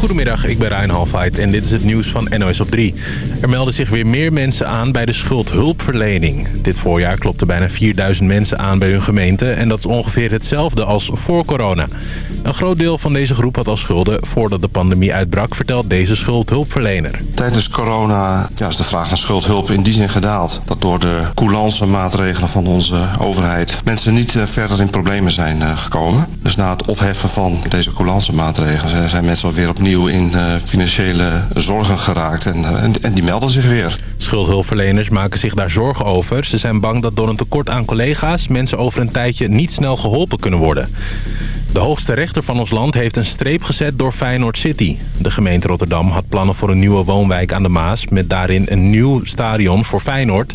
Goedemiddag, ik ben Ryan Halfheid en dit is het nieuws van NOS op 3. Er melden zich weer meer mensen aan bij de schuldhulpverlening. Dit voorjaar klopten bijna 4000 mensen aan bij hun gemeente... en dat is ongeveer hetzelfde als voor corona. Een groot deel van deze groep had al schulden voordat de pandemie uitbrak... vertelt deze schuldhulpverlener. Tijdens corona ja, is de vraag naar schuldhulp in die zin gedaald... dat door de coulance maatregelen van onze overheid... mensen niet eh, verder in problemen zijn eh, gekomen. Dus na het opheffen van deze coulance maatregelen... zijn mensen alweer opnieuw in uh, financiële zorgen geraakt en, uh, en, en, die melden zich weer. Schuldhulpverleners maken zich daar zorgen over. Ze zijn bang dat door een tekort aan collega's mensen over een tijdje niet snel geholpen kunnen worden. De hoogste rechter van ons land heeft een streep gezet door Feyenoord City. De gemeente Rotterdam had plannen voor een nieuwe woonwijk aan de Maas... met daarin een nieuw stadion voor Feyenoord.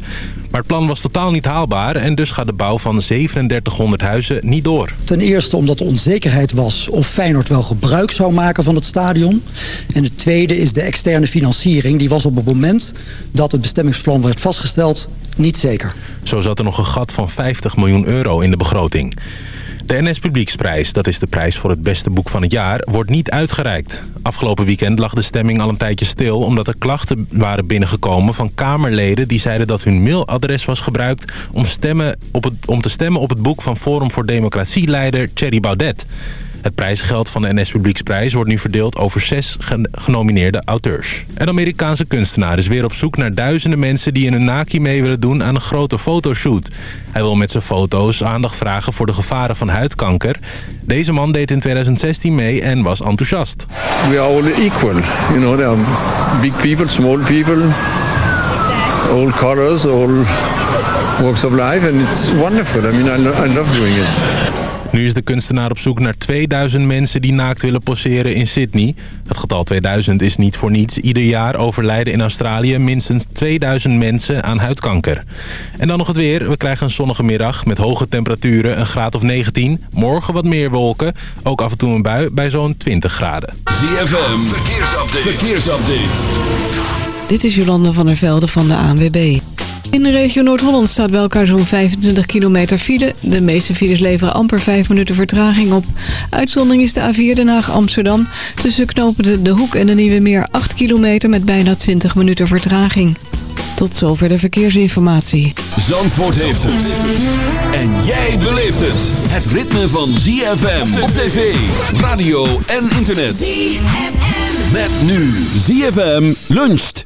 Maar het plan was totaal niet haalbaar... en dus gaat de bouw van 3700 huizen niet door. Ten eerste omdat er onzekerheid was of Feyenoord wel gebruik zou maken van het stadion. En het tweede is de externe financiering. Die was op het moment dat het bestemmingsplan werd vastgesteld niet zeker. Zo zat er nog een gat van 50 miljoen euro in de begroting. De NS Publieksprijs, dat is de prijs voor het beste boek van het jaar, wordt niet uitgereikt. Afgelopen weekend lag de stemming al een tijdje stil... omdat er klachten waren binnengekomen van Kamerleden... die zeiden dat hun mailadres was gebruikt om, stemmen op het, om te stemmen op het boek van Forum voor Democratie-leider Thierry Baudet. Het prijsgeld van de NS Publieksprijs wordt nu verdeeld over zes genomineerde auteurs. Een Amerikaanse kunstenaar is weer op zoek naar duizenden mensen die in een naki mee willen doen aan een grote fotoshoot. Hij wil met zijn foto's aandacht vragen voor de gevaren van huidkanker. Deze man deed in 2016 mee en was enthousiast. We are all equal. You know, there are big people, small people, all colors, all walks of life and it's wonderful. I mean, I, I love doing it. Nu is de kunstenaar op zoek naar 2000 mensen die naakt willen poseren in Sydney. Het getal 2000 is niet voor niets. Ieder jaar overlijden in Australië minstens 2000 mensen aan huidkanker. En dan nog het weer. We krijgen een zonnige middag met hoge temperaturen, een graad of 19. Morgen wat meer wolken, ook af en toe een bui bij zo'n 20 graden. ZFM, verkeersupdate. verkeersupdate. Dit is Jolanda van der Velde van de ANWB. In de regio Noord-Holland staat bij elkaar zo'n 25 kilometer file. De meeste files leveren amper 5 minuten vertraging op. Uitzondering is de A4 Den Haag-Amsterdam. Tussen knopen de Hoek en de Nieuwe Meer 8 kilometer met bijna 20 minuten vertraging. Tot zover de verkeersinformatie. Zandvoort heeft het. En jij beleeft het. Het ritme van ZFM op tv, radio en internet. ZFM. Met nu ZFM luncht.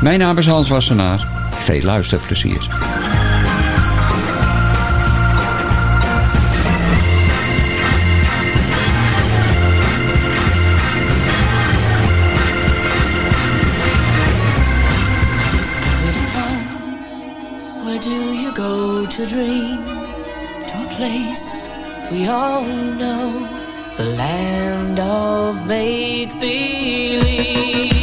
mijn naam is Hans Wassenaar. Veel luisterplezier. Where do you go to dream? To a place we all know. The land of make-believe. to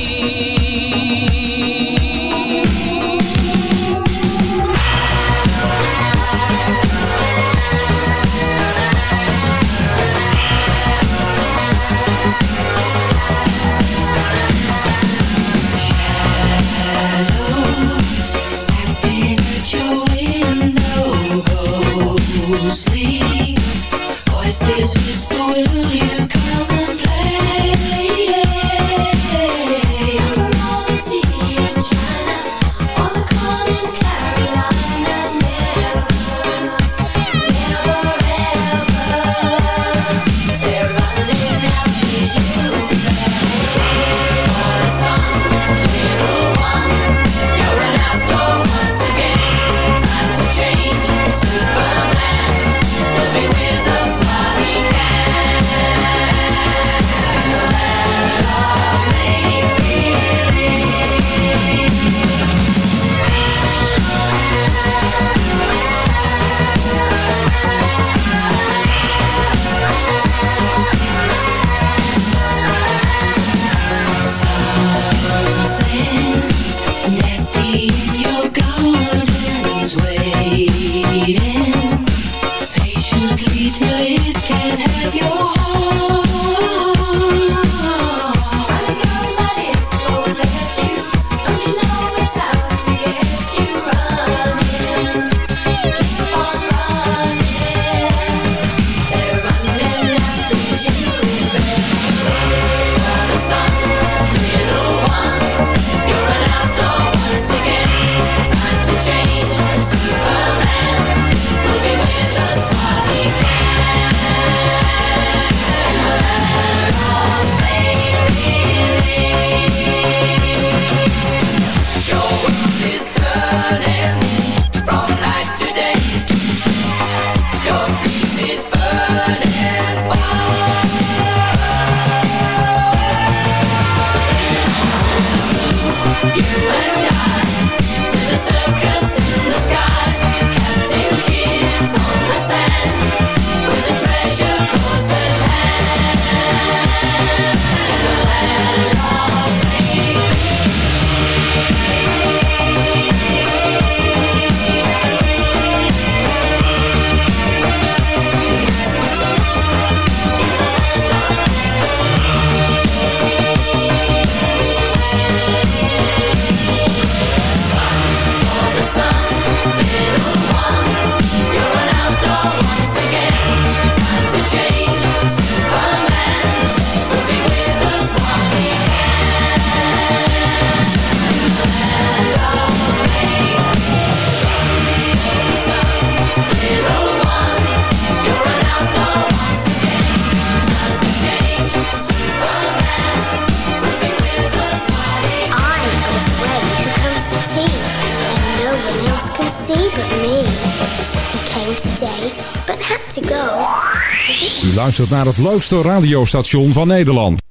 naar het leukste radiostation van Nederland.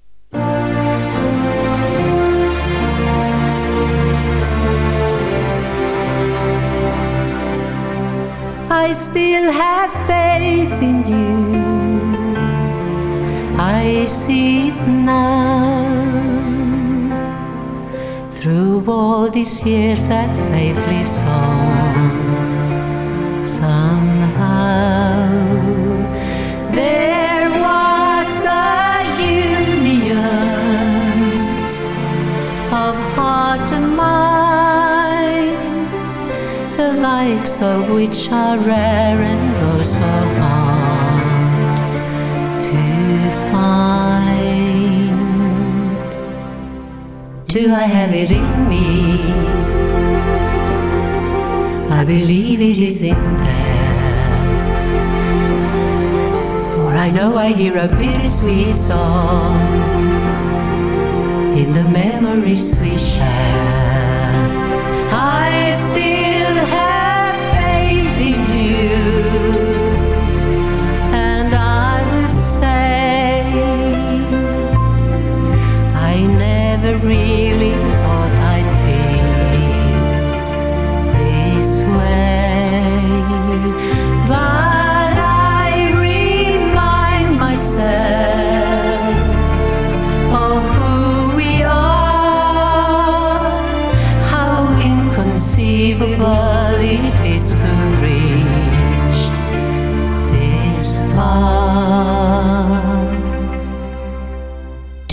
I still have faith in you. I see it now. Through all these years, that faith lives on. Somehow, heart and mind, the likes of which are rare and oh so hard to find. Do I have it in me? I believe it is in there. For I know I hear a bittersweet song in the memories we share.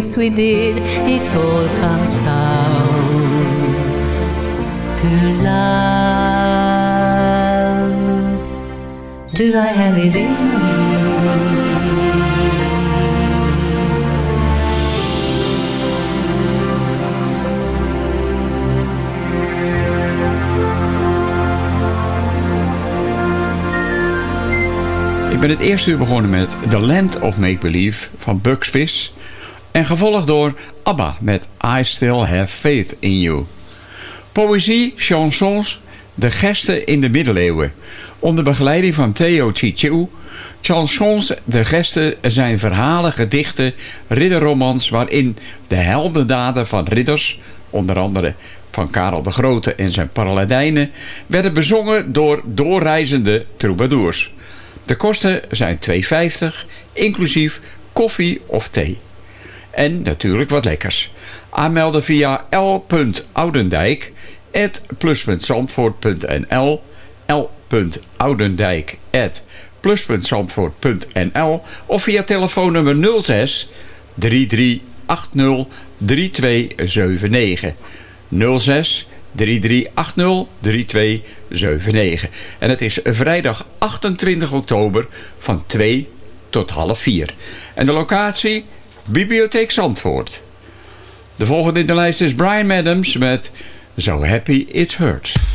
things we did, it all comes down to love. Do I have it in me? Ik ben het eerste uur begonnen met The Land of Make Believe van Bugs Fish. En gevolgd door ABBA met I Still Have Faith in You. Poëzie, chansons, de gesten in de middeleeuwen. Onder begeleiding van Theo Chichiu. Chansons, de gesten zijn verhalen, gedichten, ridderromans... waarin de heldendaden van ridders, onder andere van Karel de Grote en zijn paladijnen... werden bezongen door doorreizende troubadours. De kosten zijn 2,50, inclusief koffie of thee. En natuurlijk wat lekkers. Aanmelden via l.oudendijk at plus.zandvoort.nl l.oudendijk at plus.zandvoort.nl of via telefoonnummer 06 3380 3279 06 3380 3279 En het is vrijdag 28 oktober van 2 tot half 4. En de locatie Bibliotheek Zandvoort. De volgende in de lijst is Brian Adams met So Happy It Hurts.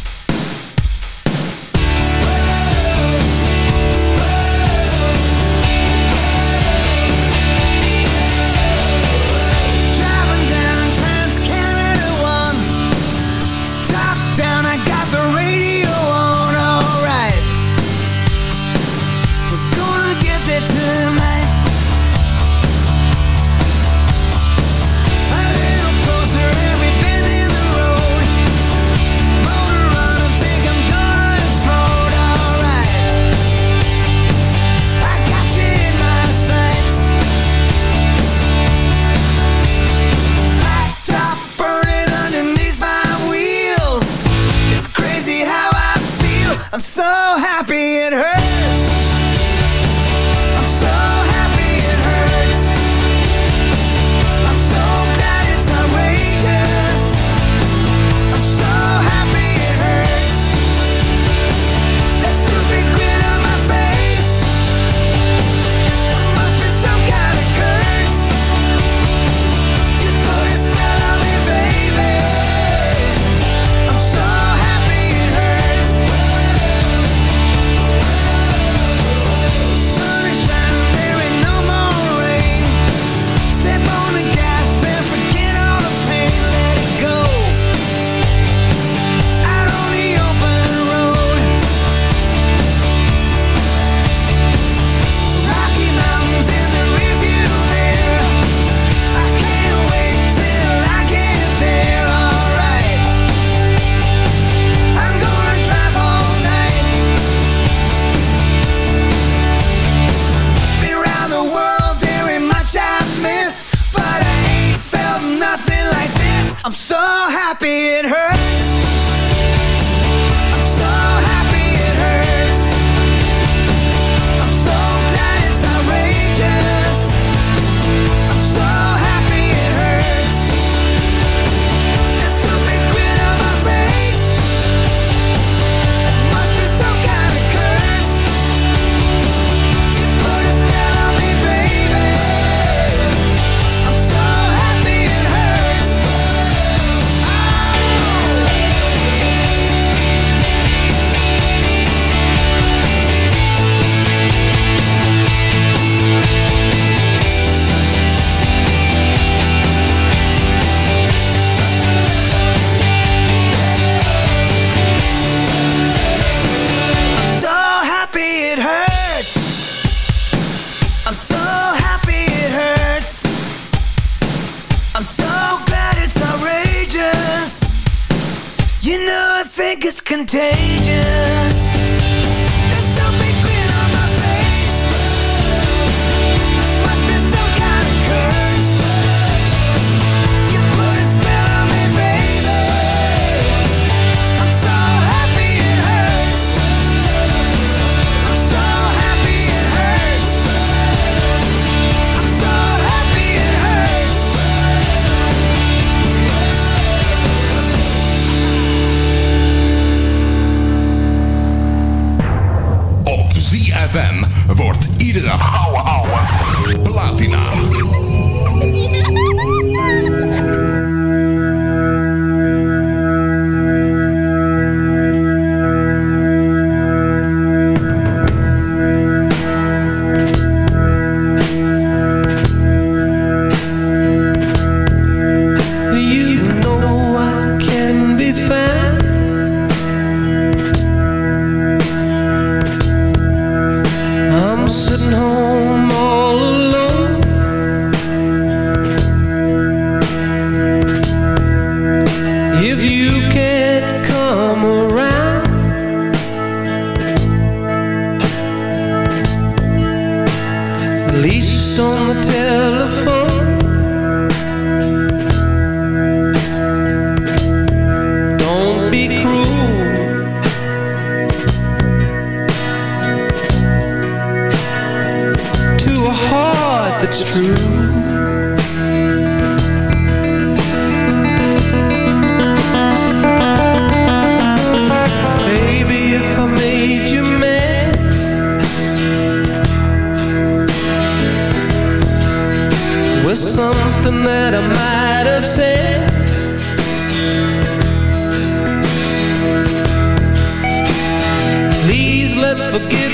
Forget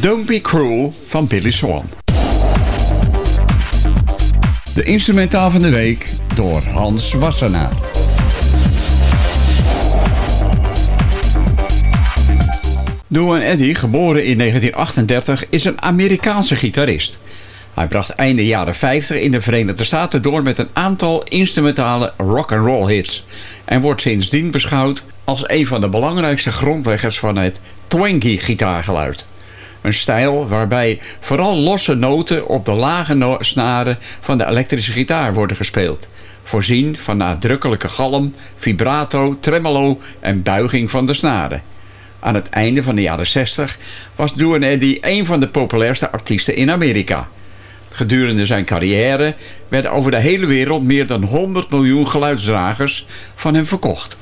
Don't Be Cruel van Billy Swan. De instrumentaal van de week door Hans Wassenaar. Duane Eddy, geboren in 1938, is een Amerikaanse gitarist. Hij bracht einde jaren 50 in de Verenigde Staten door met een aantal instrumentale rock-and-roll hits. En wordt sindsdien beschouwd als een van de belangrijkste grondleggers van het twangy gitaargeluid. Een stijl waarbij vooral losse noten op de lage snaren van de elektrische gitaar worden gespeeld. Voorzien van nadrukkelijke galm, vibrato, tremolo en buiging van de snaren. Aan het einde van de jaren 60 was Duane Eddy een van de populairste artiesten in Amerika. Gedurende zijn carrière werden over de hele wereld meer dan 100 miljoen geluidsdragers van hem verkocht.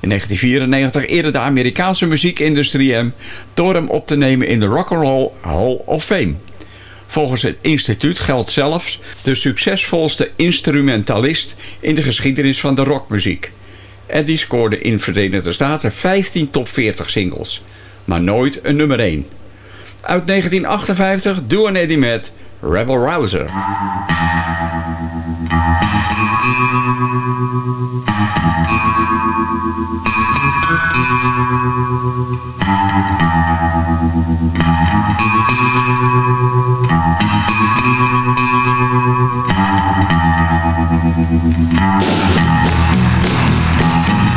In 1994 eerde de Amerikaanse muziekindustrie hem door hem op te nemen in de Rock'n'Roll Hall of Fame. Volgens het instituut geldt zelfs de succesvolste instrumentalist in de geschiedenis van de rockmuziek. Eddie scoorde in de Verenigde Staten 15 top 40 singles, maar nooit een nummer 1. Uit 1958 Duane Eddy met Rebel Rouser. Thank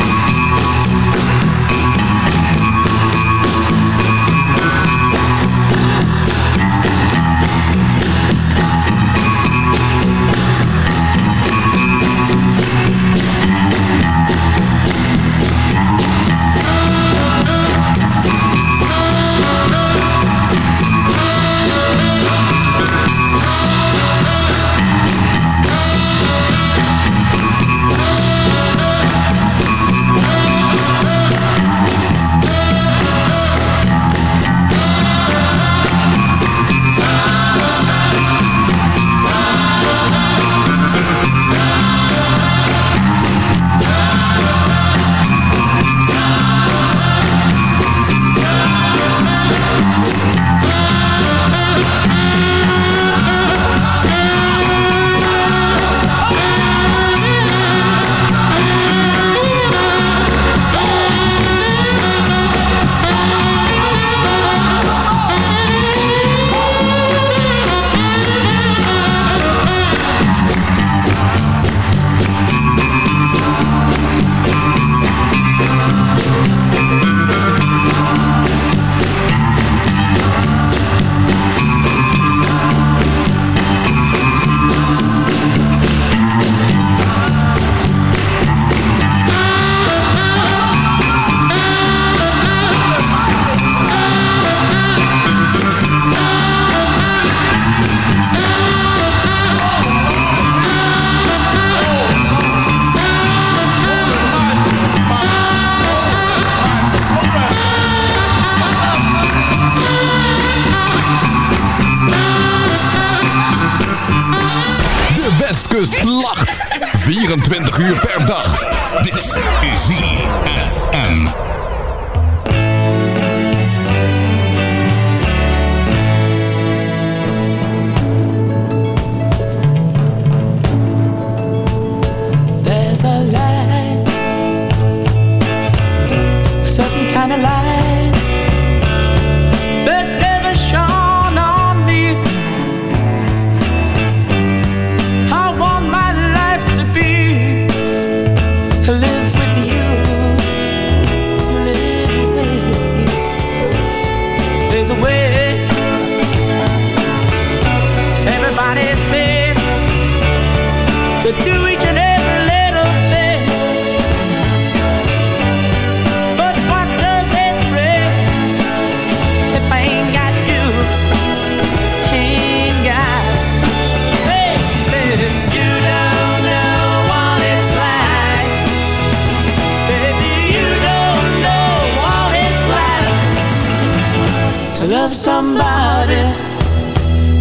love somebody,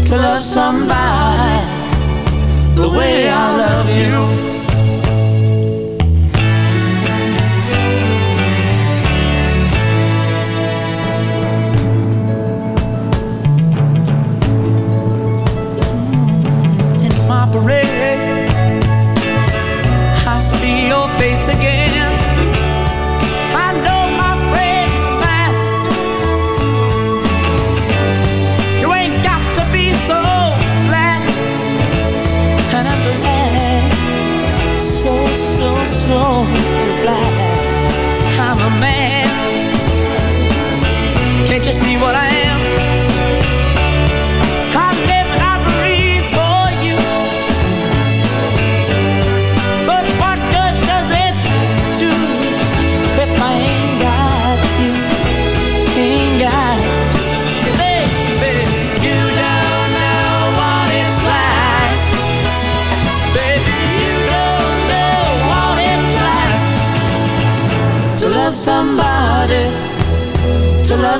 to love somebody the way I love you. Operation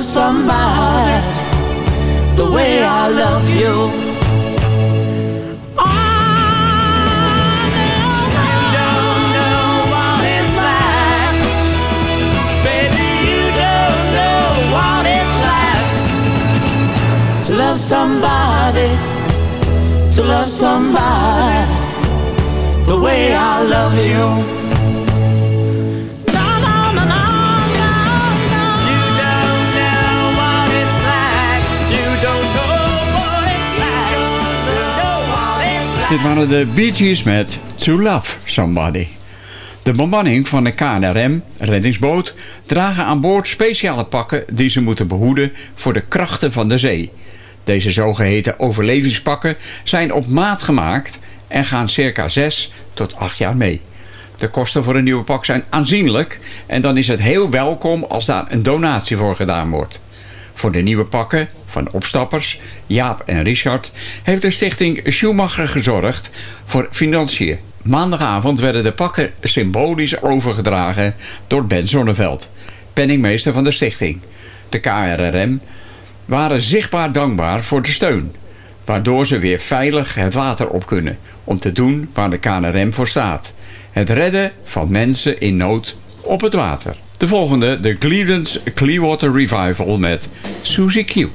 love somebody the way I love you. Oh, you don't know what it's like. Baby, you don't know what it's like. To love somebody, to love somebody the way I love you. Dit waren de Bee Gees met To Love Somebody. De bemanning van de KNRM, reddingsboot, dragen aan boord speciale pakken die ze moeten behoeden voor de krachten van de zee. Deze zogeheten overlevingspakken zijn op maat gemaakt en gaan circa 6 tot 8 jaar mee. De kosten voor een nieuwe pak zijn aanzienlijk en dan is het heel welkom als daar een donatie voor gedaan wordt. Voor de nieuwe pakken van opstappers, Jaap en Richard, heeft de stichting Schumacher gezorgd voor financiën. Maandagavond werden de pakken symbolisch overgedragen door Ben Zonneveld, penningmeester van de stichting. De KRRM waren zichtbaar dankbaar voor de steun, waardoor ze weer veilig het water op kunnen om te doen waar de KNRM voor staat. Het redden van mensen in nood op het water. De volgende, de Cleveland's Clearwater Revival met Susie Q.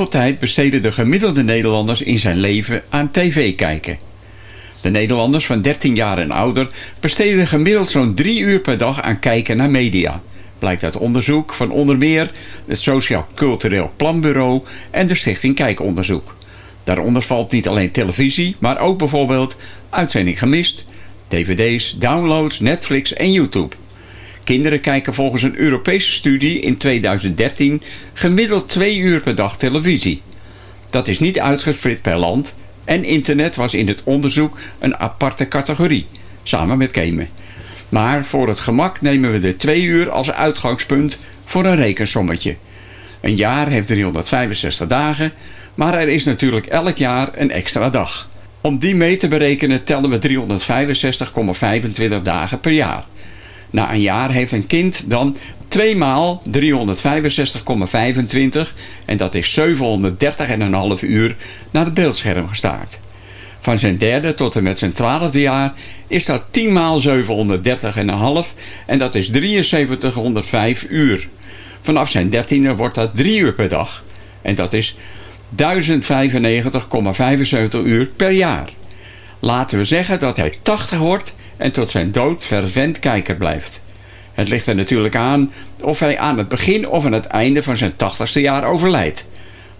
Hoeveel tijd besteden de gemiddelde Nederlanders in zijn leven aan tv kijken? De Nederlanders van 13 jaar en ouder besteden gemiddeld zo'n 3 uur per dag aan kijken naar media. Blijkt uit onderzoek van onder meer het Sociaal Cultureel Planbureau en de Stichting Kijkonderzoek. Daaronder valt niet alleen televisie, maar ook bijvoorbeeld uitzending gemist, dvd's, downloads, Netflix en YouTube. Kinderen kijken volgens een Europese studie in 2013 gemiddeld twee uur per dag televisie. Dat is niet uitgespreid per land en internet was in het onderzoek een aparte categorie, samen met gamen. Maar voor het gemak nemen we de twee uur als uitgangspunt voor een rekensommetje. Een jaar heeft 365 dagen, maar er is natuurlijk elk jaar een extra dag. Om die mee te berekenen tellen we 365,25 dagen per jaar. Na een jaar heeft een kind dan 2 maal 365,25 en dat is 730,5 uur naar het beeldscherm gestaard. Van zijn derde tot en met zijn twaalfde jaar is dat 10 maal 730,5 en dat is 7305 uur. Vanaf zijn dertiende wordt dat 3 uur per dag en dat is 1095,75 uur per jaar. Laten we zeggen dat hij 80 wordt en tot zijn dood fervent kijker blijft. Het ligt er natuurlijk aan of hij aan het begin of aan het einde van zijn 80ste jaar overlijdt.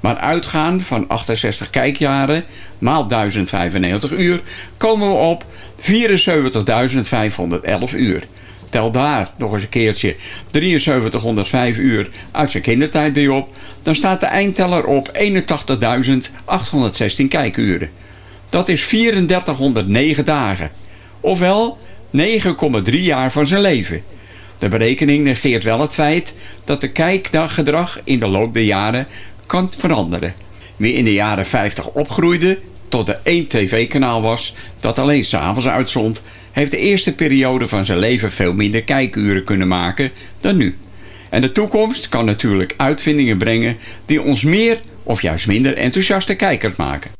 Maar uitgaan van 68 kijkjaren maal 1095 uur komen we op 74.511 uur. Tel daar nog eens een keertje 7305 uur uit zijn kindertijd bij op. Dan staat de eindteller op 81.816 kijkuren. Dat is 3409 dagen. Ofwel 9,3 jaar van zijn leven. De berekening negeert wel het feit dat de kijkdaggedrag in de loop der jaren kan veranderen. Wie in de jaren 50 opgroeide tot er één tv-kanaal was dat alleen s'avonds uitzond... heeft de eerste periode van zijn leven veel minder kijkuren kunnen maken dan nu. En de toekomst kan natuurlijk uitvindingen brengen die ons meer of juist minder enthousiaste kijkers maken.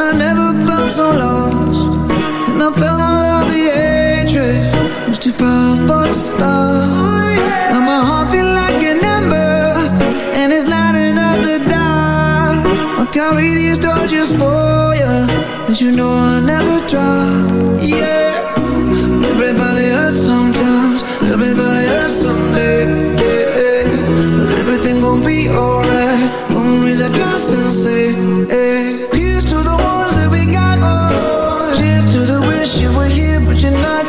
When I never felt so lost. And I felt all of the hatred. Was too powerful to stop And my heart feel like an ember. And it's lighting up the dark. I'll carry these torches for you As you know I'll never drop. Yeah. Everybody hurts sometimes. Everybody hurts someday. Yeah, yeah. But everything gon' be alright. Gonna raise a glass and say hey.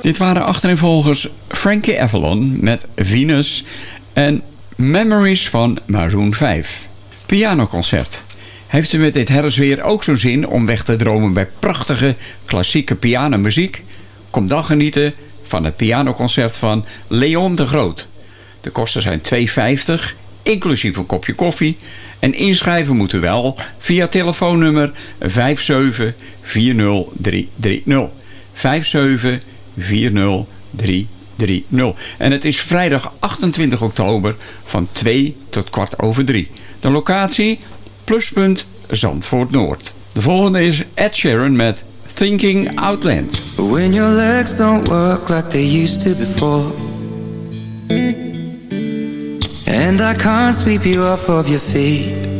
Dit waren achtereenvolgens Frankie Avalon met Venus en Memories van Maroon 5. Pianoconcert. Heeft u met dit herfstweer ook zo'n zin om weg te dromen bij prachtige klassieke pianomuziek? Kom dan genieten van het pianoconcert van Leon de Groot. De kosten zijn 2,50, inclusief een kopje koffie. En inschrijven moet u wel via telefoonnummer 5740330. 5740330. En het is vrijdag 28 oktober van 2 tot kwart over 3. De locatie Pluspunt Zandvoort Noord. De volgende is Ed Sheeran met Thinking Outland. When your legs don't work like they used to before And I can't sweep you off of your feet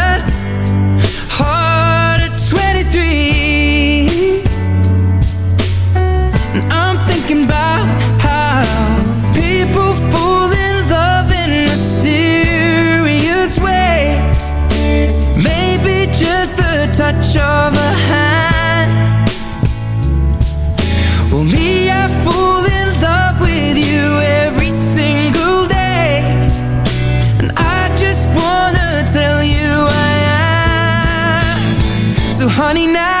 money now.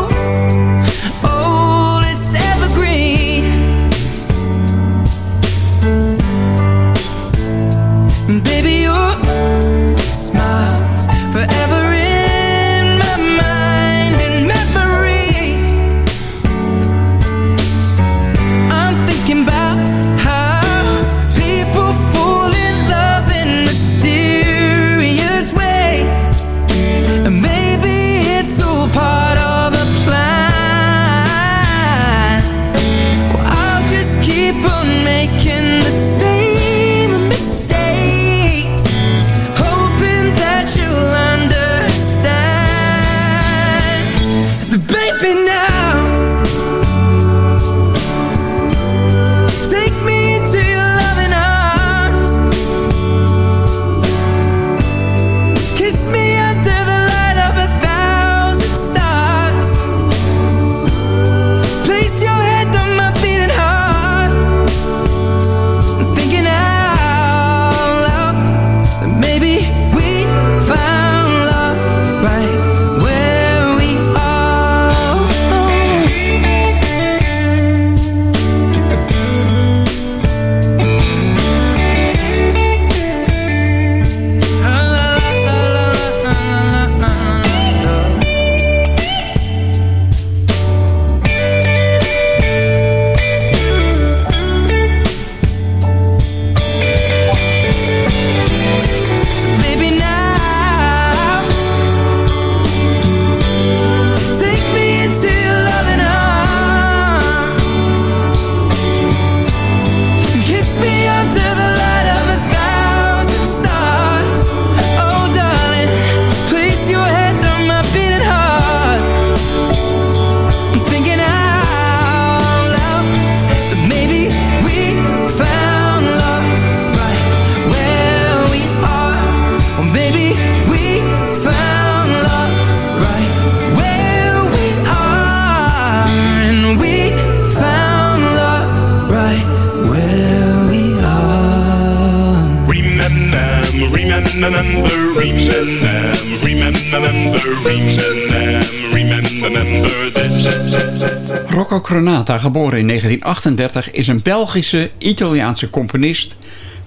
Granata, geboren in 1938, is een Belgische, Italiaanse componist,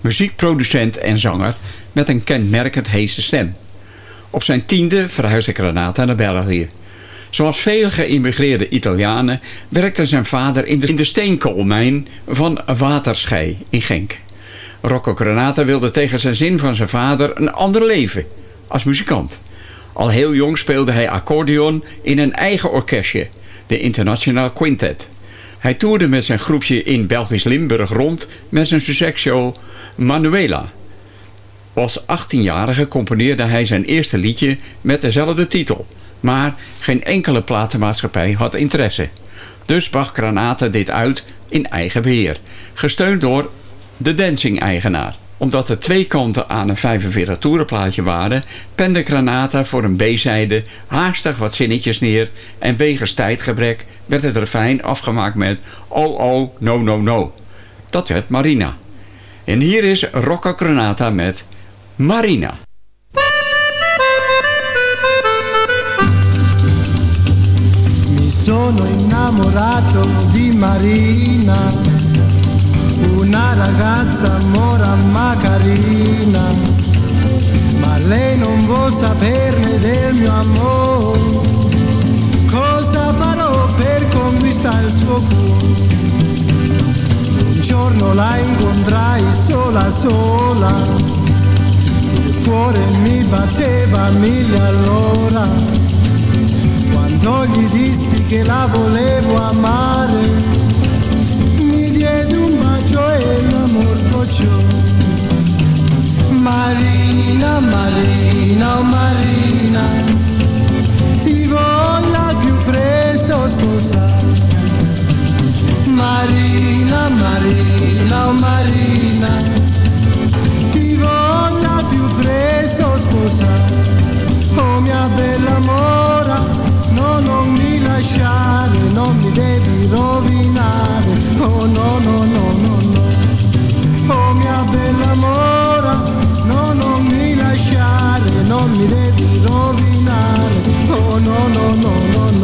muziekproducent en zanger met een kenmerkend heese stem. Op zijn tiende verhuisde Granata naar België. Zoals vele geïmmigreerde Italianen werkte zijn vader in de, in de steenkoolmijn van Waterschei in Genk. Rocco Granata wilde tegen zijn zin van zijn vader een ander leven als muzikant. Al heel jong speelde hij accordeon in een eigen orkestje, de International Quintet. Hij toerde met zijn groepje in Belgisch Limburg rond met zijn successhow Manuela. Als 18-jarige componeerde hij zijn eerste liedje met dezelfde titel. Maar geen enkele platenmaatschappij had interesse. Dus bracht Granata dit uit in eigen beheer. Gesteund door de dancing-eigenaar. Omdat er twee kanten aan een 45 toerenplaatje waren... pende Granata voor een B-zijde haastig wat zinnetjes neer... en wegens tijdgebrek werd het refijn afgemaakt met... Oh oh, no no no. Dat werd Marina. En hier is Rocco Granata met Marina. Mi sono innamorato di Marina, una ragazza mora ma carina, ma lei non vuol saperne del mio amore. Cosa farò per conquistare il suo cuore? Un giorno la incontrai sola sola, il cuore mi batteva mille all'ora. Quando gli dissi che la volevo amare, mi diede un bacio e l'amor sbocciò. Marina, Marina, oh Marina, ti voglio più presto sposare. Marina, Marina, oh Marina, ti voglio più presto sposare. Oh mia bella mora, no non mi lasciare, non mi devi rovinare. Oh no no no no no. Mia bella mora, no non mi lasciare, non mi devi rovinare. Oh no no no no no.